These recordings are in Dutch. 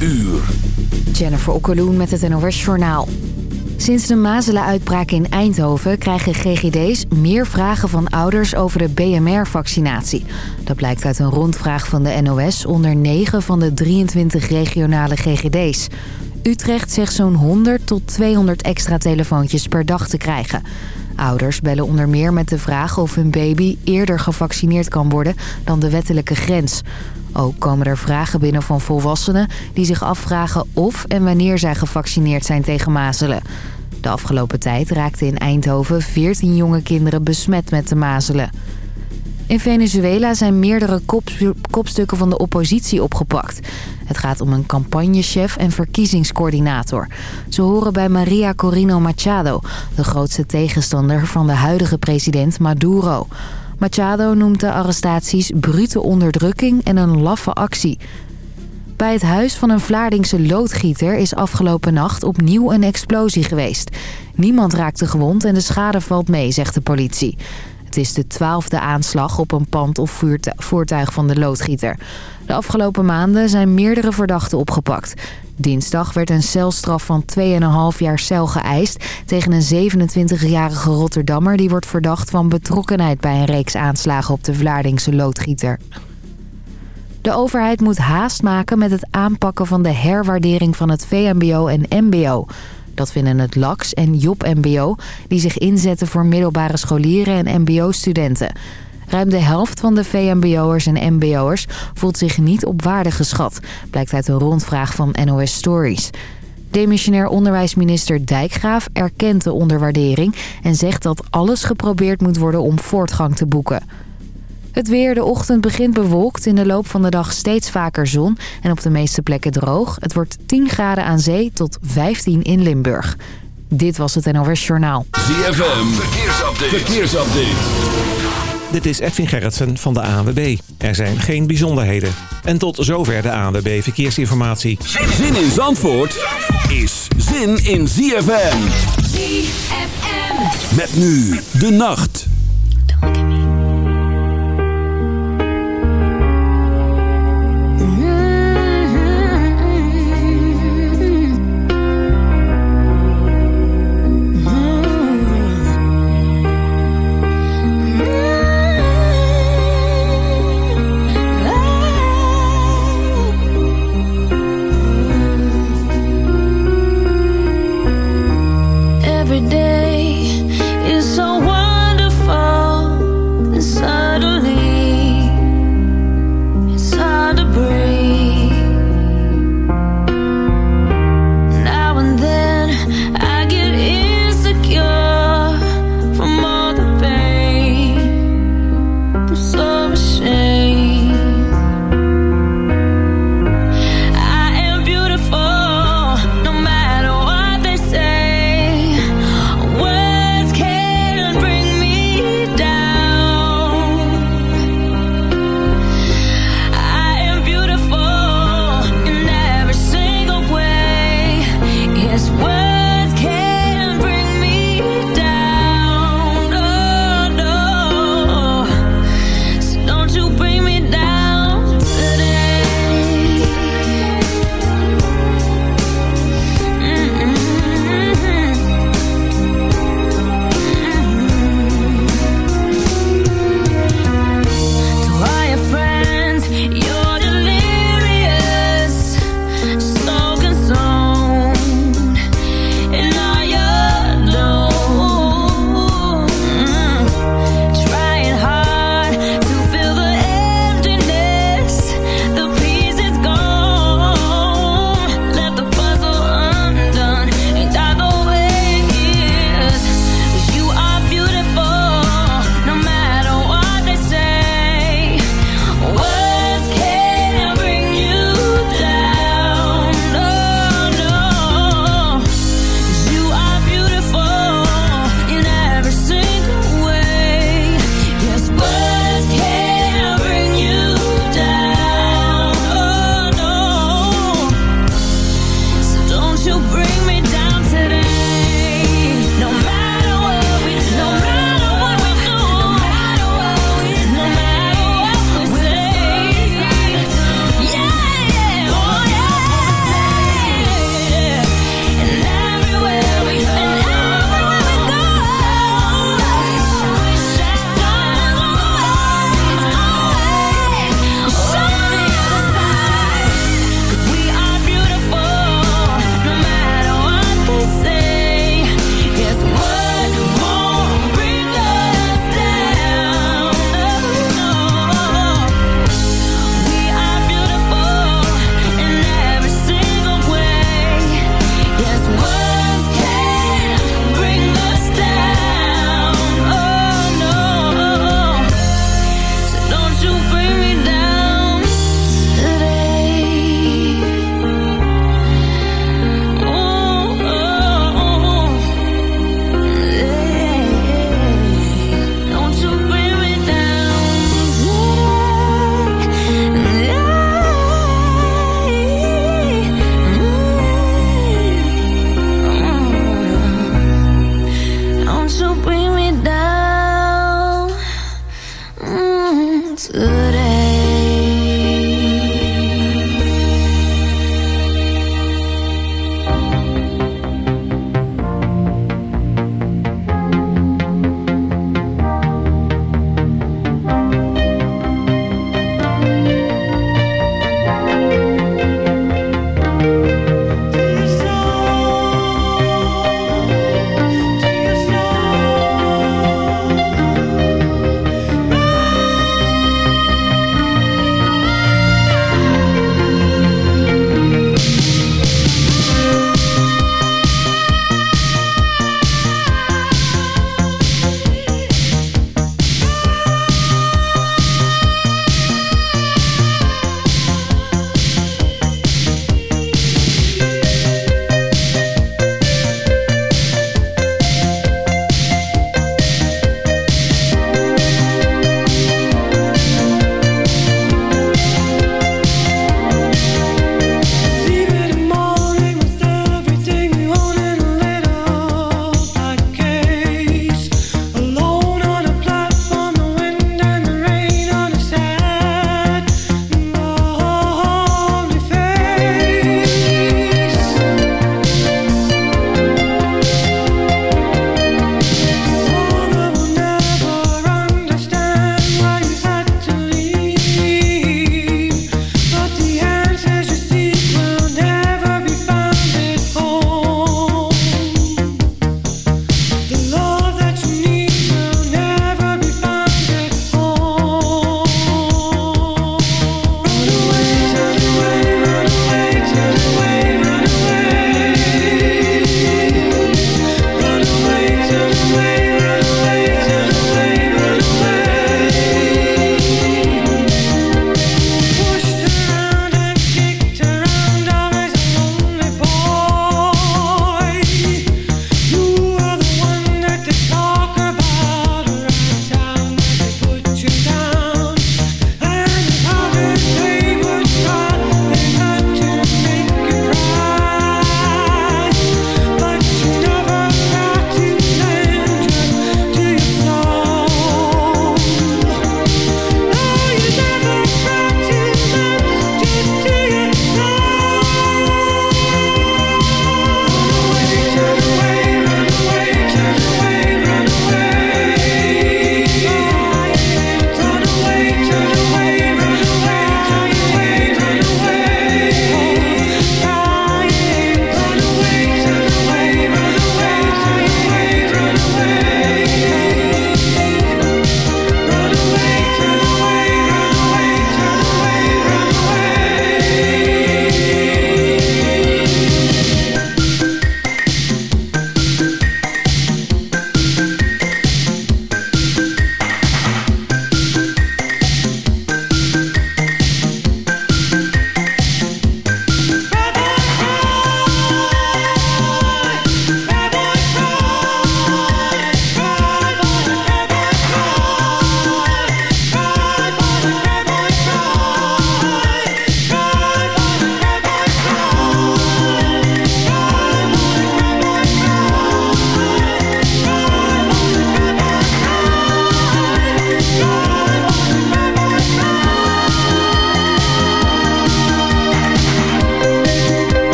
uur. Jennifer Okkeloen met het NOS Journaal. Sinds de mazelenuitbraak in Eindhoven krijgen GGD's meer vragen van ouders over de BMR-vaccinatie. Dat blijkt uit een rondvraag van de NOS onder 9 van de 23 regionale GGD's. Utrecht zegt zo'n 100 tot 200 extra telefoontjes per dag te krijgen. Ouders bellen onder meer met de vraag of hun baby eerder gevaccineerd kan worden dan de wettelijke grens. Ook komen er vragen binnen van volwassenen die zich afvragen of en wanneer zij gevaccineerd zijn tegen mazelen. De afgelopen tijd raakten in Eindhoven 14 jonge kinderen besmet met de mazelen. In Venezuela zijn meerdere kopstukken van de oppositie opgepakt. Het gaat om een campagnechef en verkiezingscoördinator. Ze horen bij Maria Corino Machado, de grootste tegenstander van de huidige president Maduro. Machado noemt de arrestaties brute onderdrukking en een laffe actie. Bij het huis van een Vlaardingse loodgieter is afgelopen nacht opnieuw een explosie geweest. Niemand raakte gewond en de schade valt mee, zegt de politie. Het is de twaalfde aanslag op een pand of voertuig van de loodgieter. De afgelopen maanden zijn meerdere verdachten opgepakt. Dinsdag werd een celstraf van 2,5 jaar cel geëist... tegen een 27-jarige Rotterdammer... die wordt verdacht van betrokkenheid bij een reeks aanslagen op de Vlaardingse loodgieter. De overheid moet haast maken met het aanpakken van de herwaardering van het VMBO en MBO... Dat vinden het LAX en Job MBO, die zich inzetten voor middelbare scholieren en mbo-studenten. Ruim de helft van de VMBO'ers en mbo'ers voelt zich niet op waarde geschat, blijkt uit een rondvraag van NOS Stories. Demissionair onderwijsminister Dijkgraaf erkent de onderwaardering en zegt dat alles geprobeerd moet worden om voortgang te boeken. Het weer, de ochtend begint bewolkt. In de loop van de dag steeds vaker zon. En op de meeste plekken droog. Het wordt 10 graden aan zee tot 15 in Limburg. Dit was het NOS Journaal. ZFM, verkeersupdate. verkeersupdate. Dit is Edwin Gerritsen van de ANWB. Er zijn geen bijzonderheden. En tot zover de ANWB Verkeersinformatie. Zin in Zandvoort is zin in ZFM. ZFM. Met nu de nacht.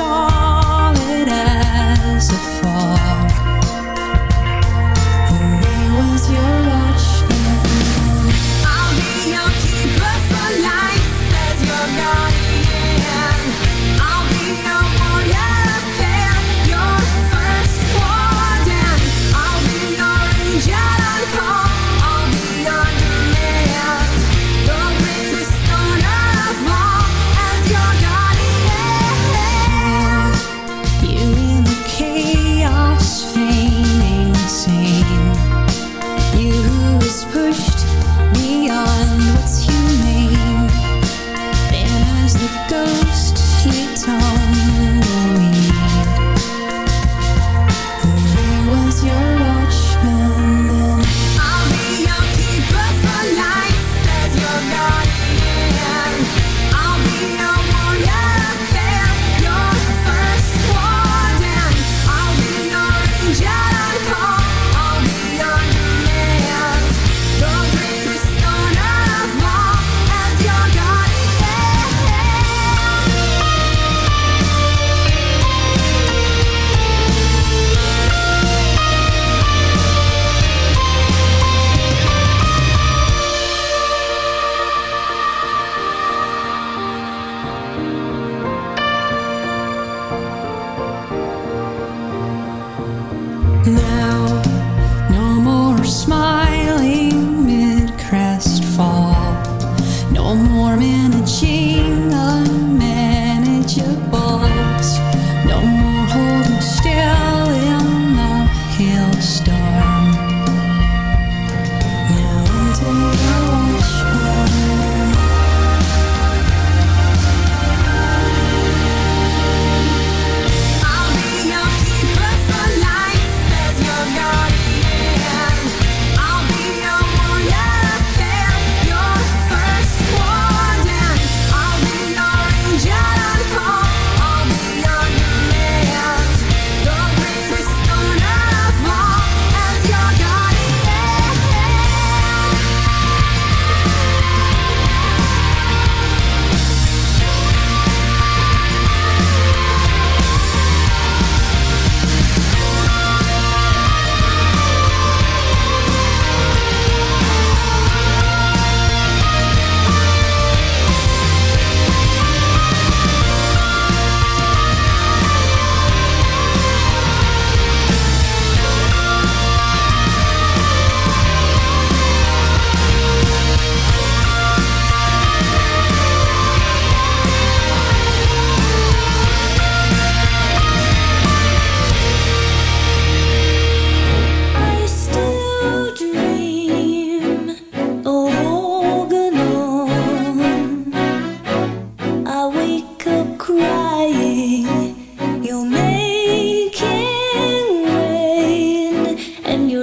song.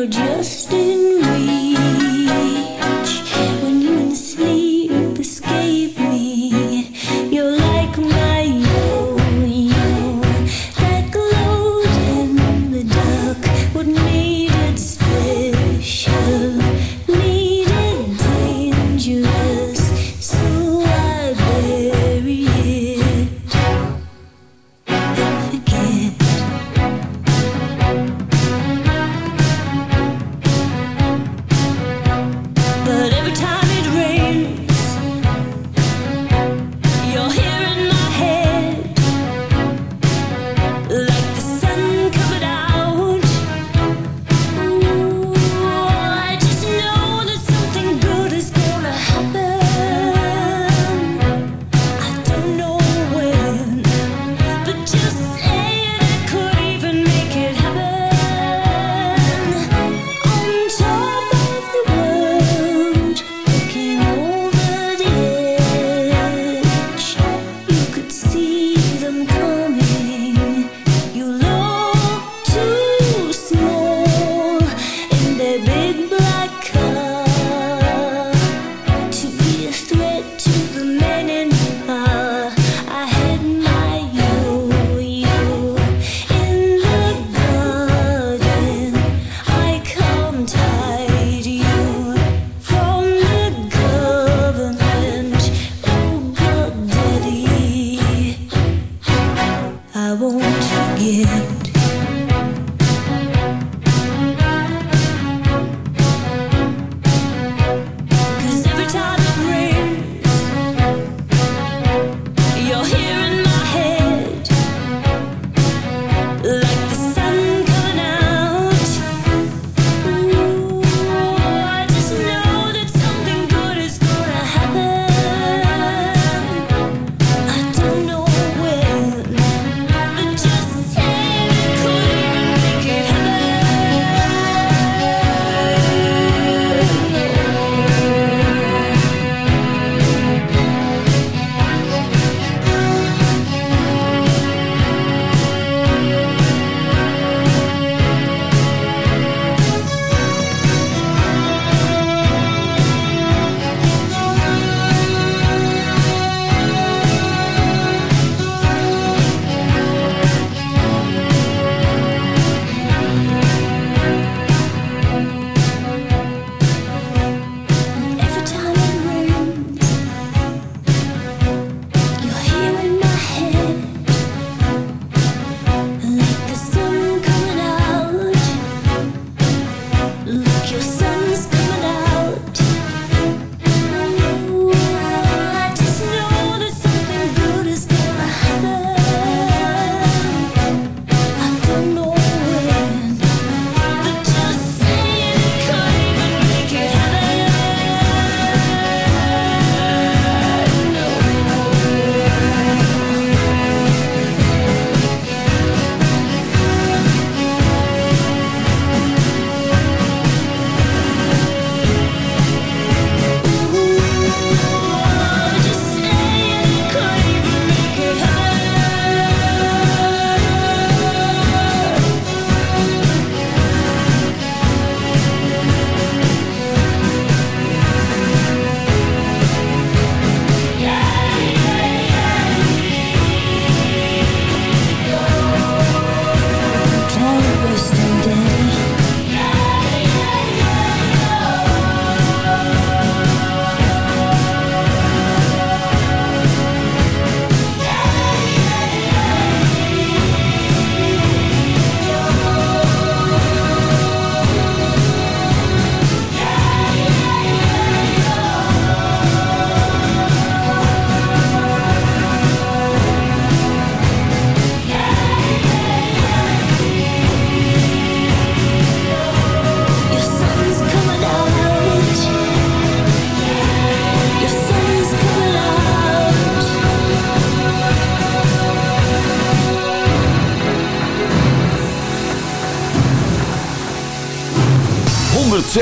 just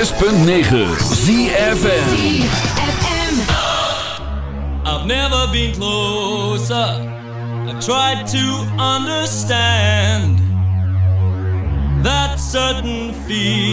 106.9 ZFM I've never been closer. I tried to understand That certain feeling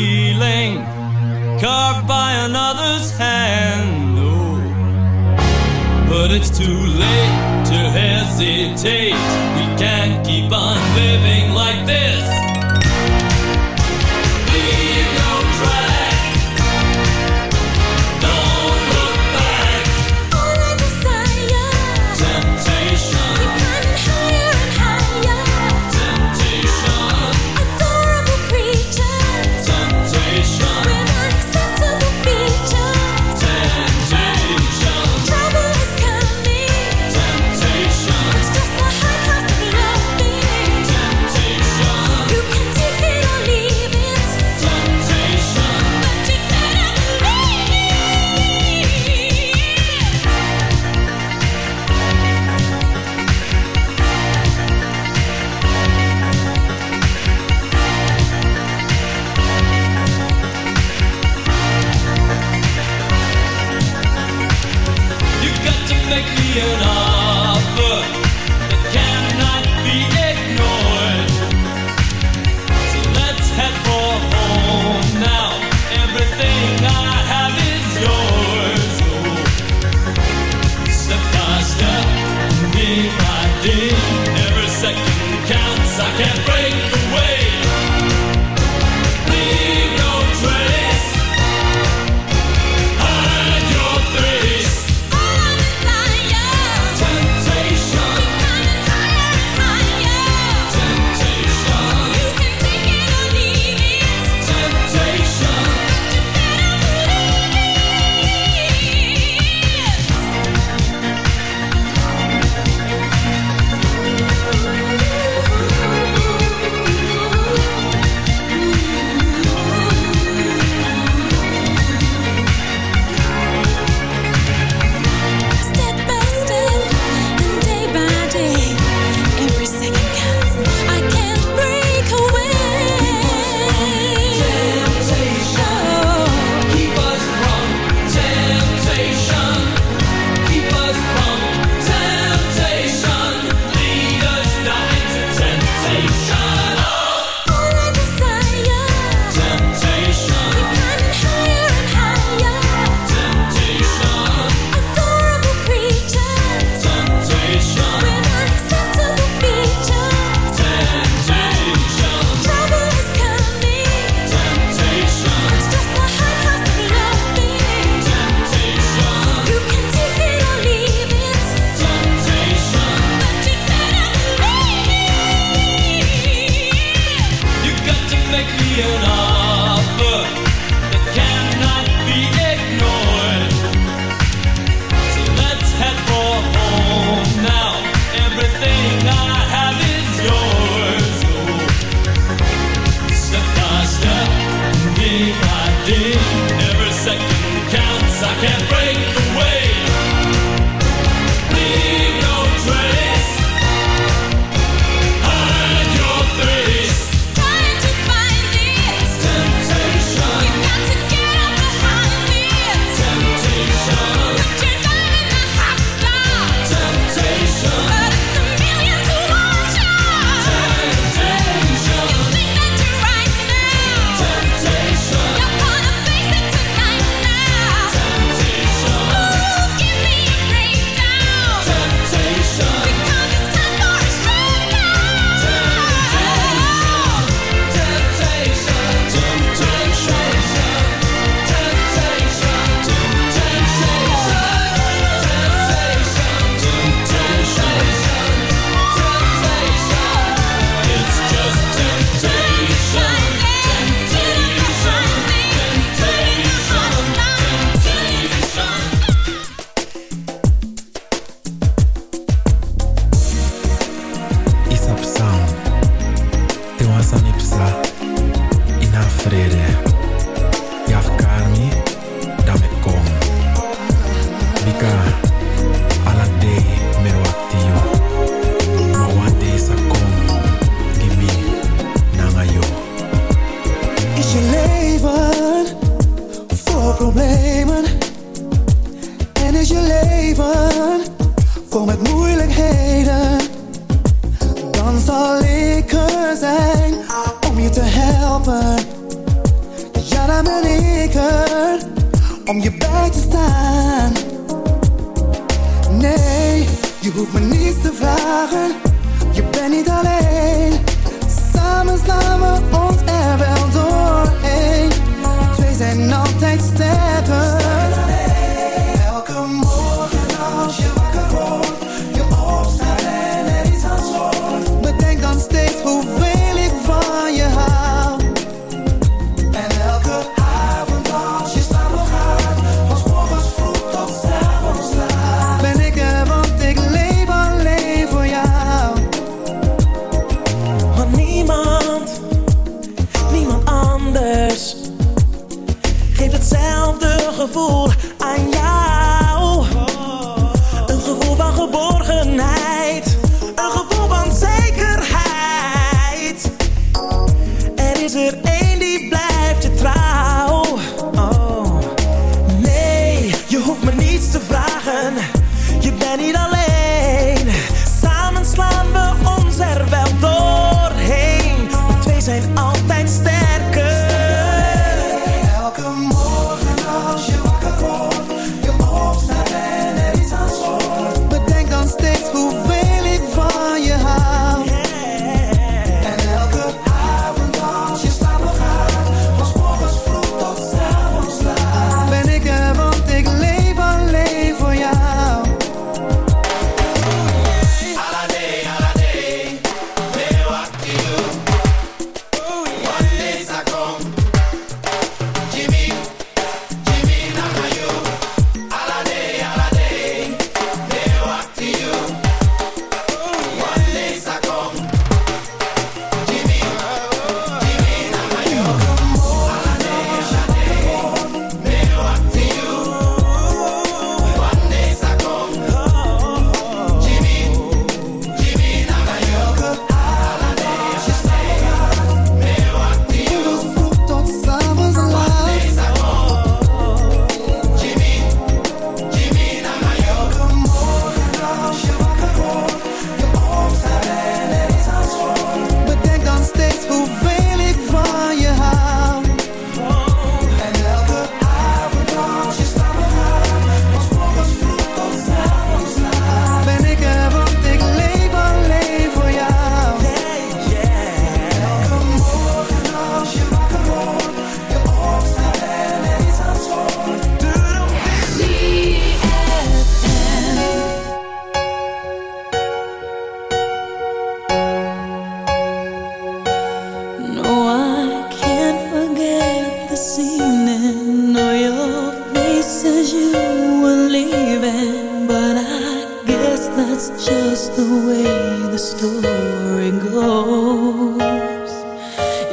the way the story goes.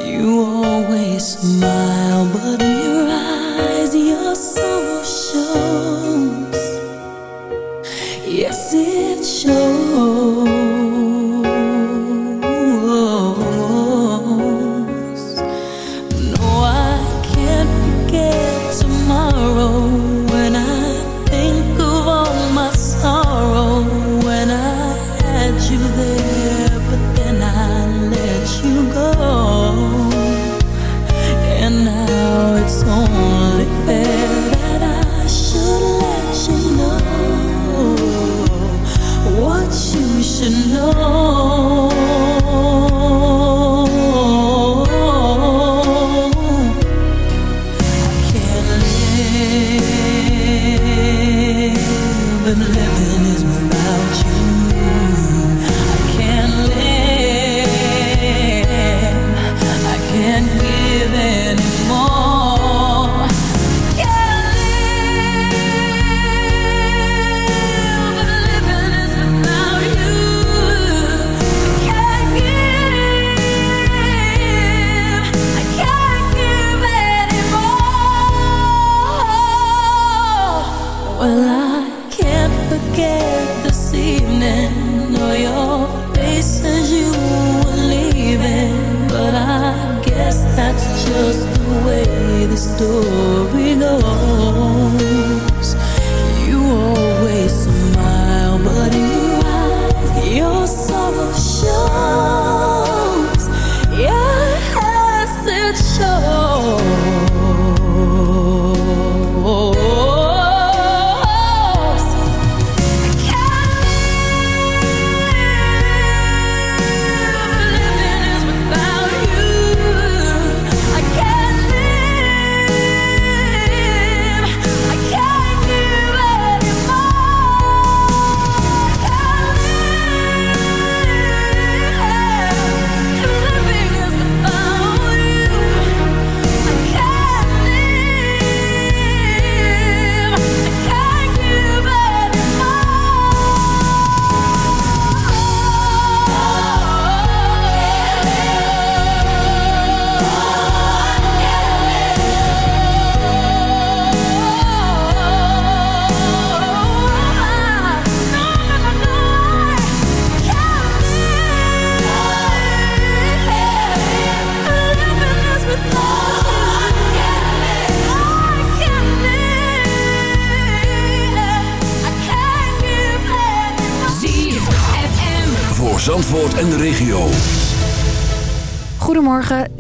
You always smile, but in your eyes, you're so.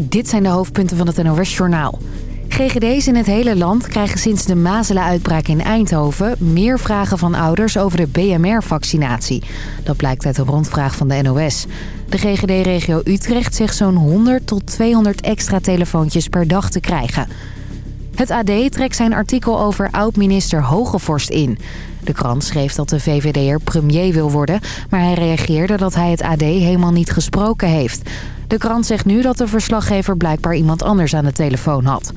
Dit zijn de hoofdpunten van het NOS-journaal. GGD's in het hele land krijgen sinds de mazelenuitbraak in Eindhoven... meer vragen van ouders over de BMR-vaccinatie. Dat blijkt uit een rondvraag van de NOS. De GGD-regio Utrecht zegt zo'n 100 tot 200 extra telefoontjes per dag te krijgen... Het AD trekt zijn artikel over oud-minister Hogevorst in. De krant schreef dat de VVD'er premier wil worden... maar hij reageerde dat hij het AD helemaal niet gesproken heeft. De krant zegt nu dat de verslaggever blijkbaar iemand anders aan de telefoon had.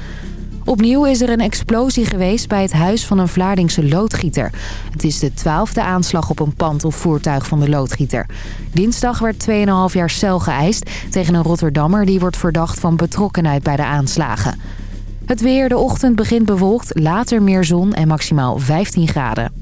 Opnieuw is er een explosie geweest bij het huis van een Vlaardingse loodgieter. Het is de twaalfde aanslag op een pand of voertuig van de loodgieter. Dinsdag werd 2,5 jaar cel geëist tegen een Rotterdammer... die wordt verdacht van betrokkenheid bij de aanslagen. Het weer, de ochtend begint bewolkt, later meer zon en maximaal 15 graden.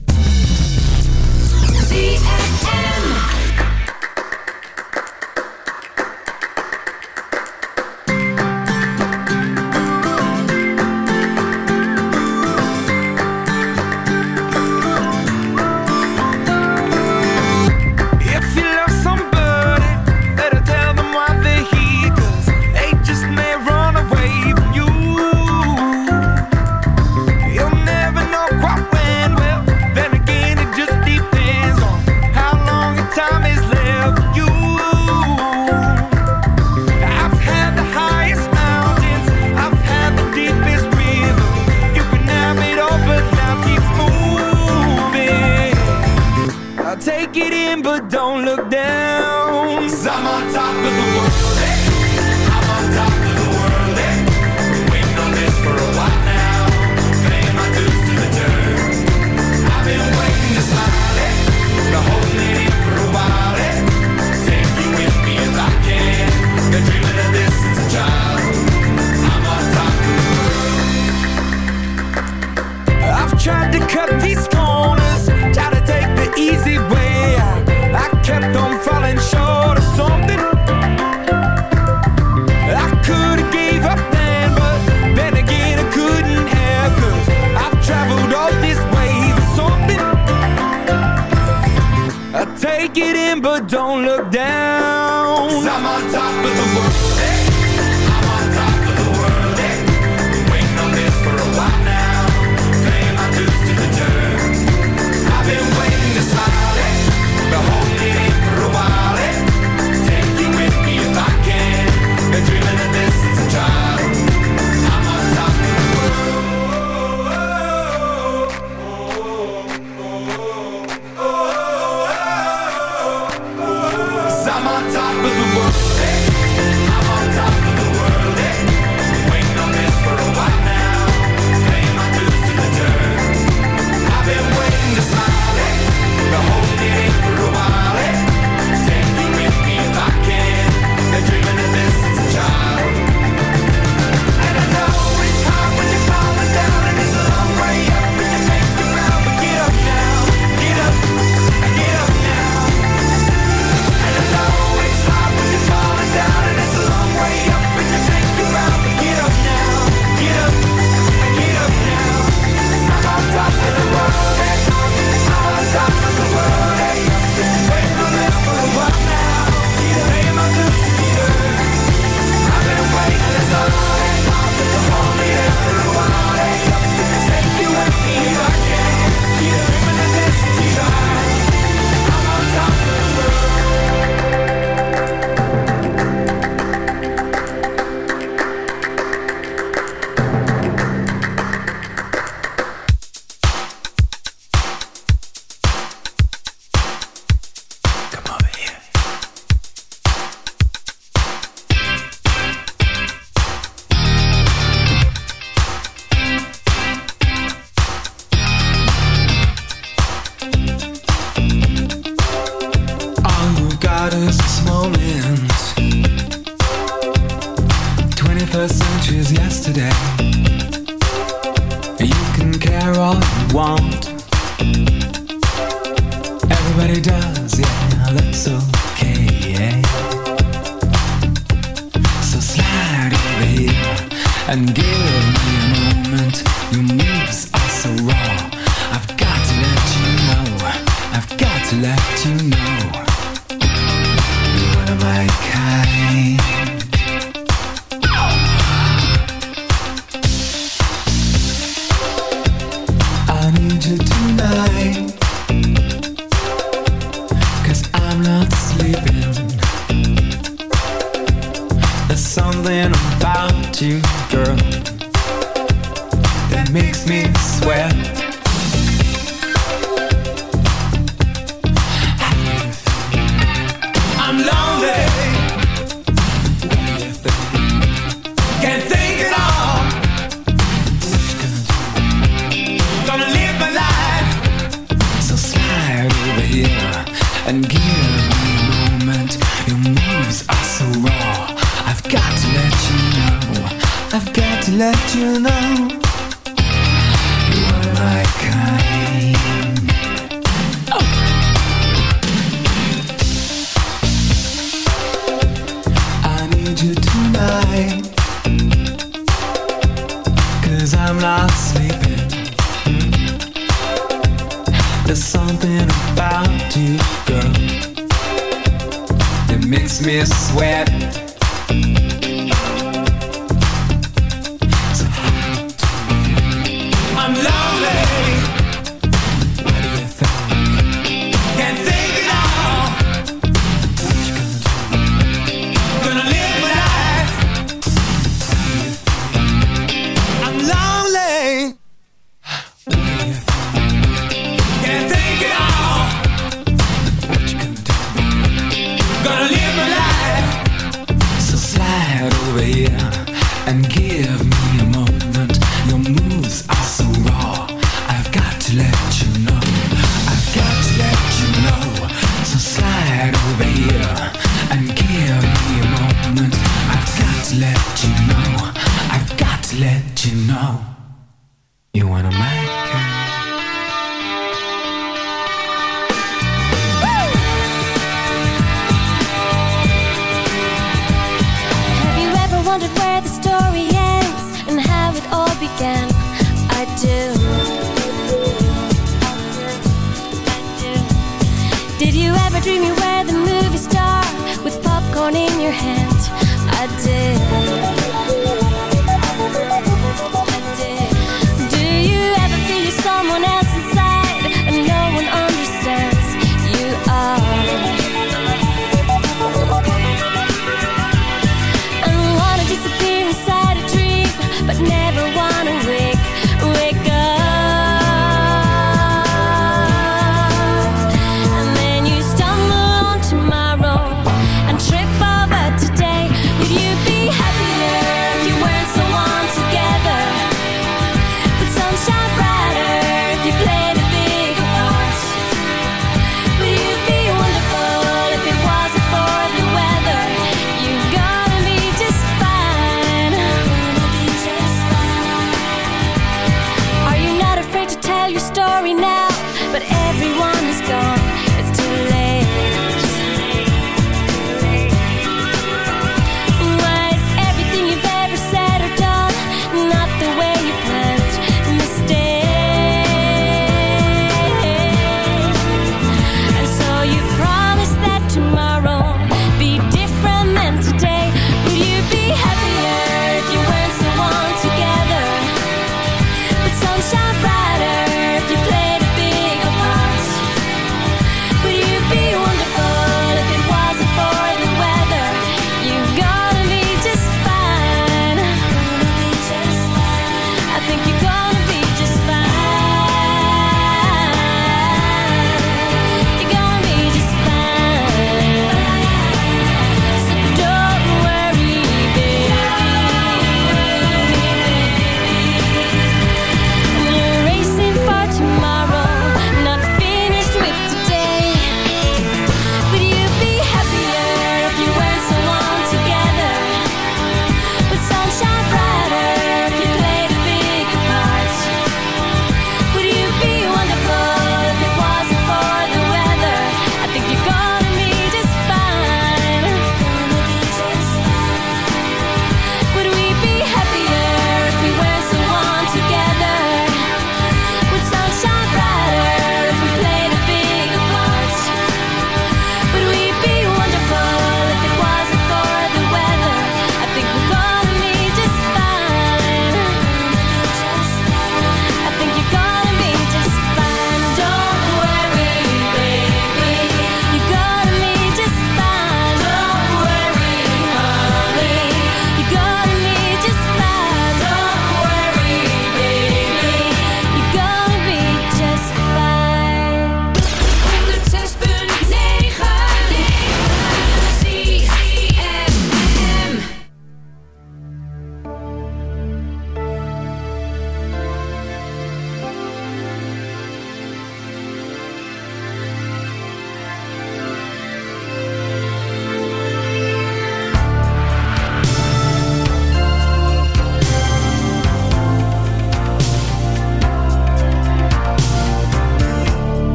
out and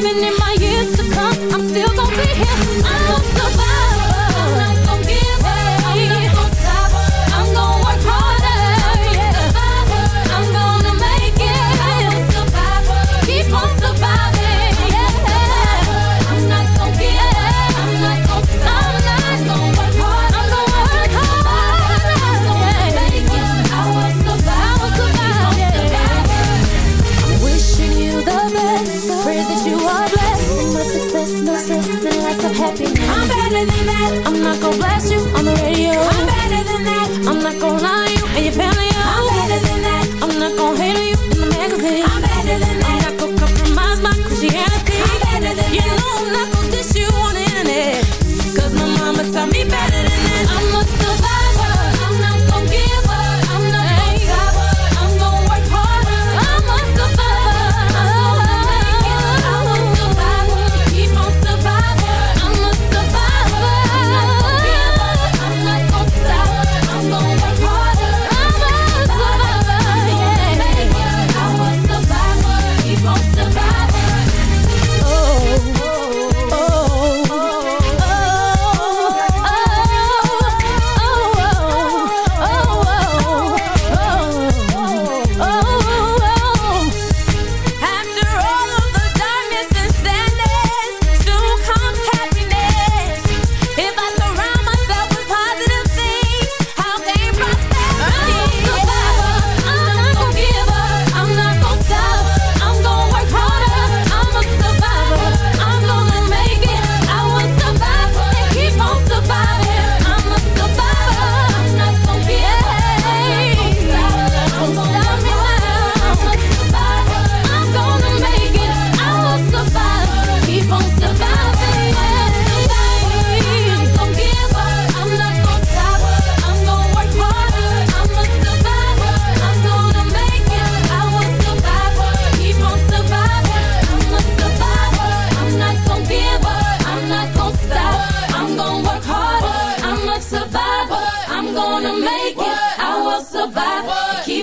Even if I'm. I'm better than that. I'm not gonna blast you on the radio. I'm better than that. I'm not gonna lie to you and your family. I'm better than that. I'm not gonna hate you in the magazine. I'm better than that. I'm not gonna compromise my Christianity. I'm better than you that. You know I'm not gonna dish you on the internet. Cause my mama taught me better than that. I'm a survivor.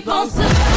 penses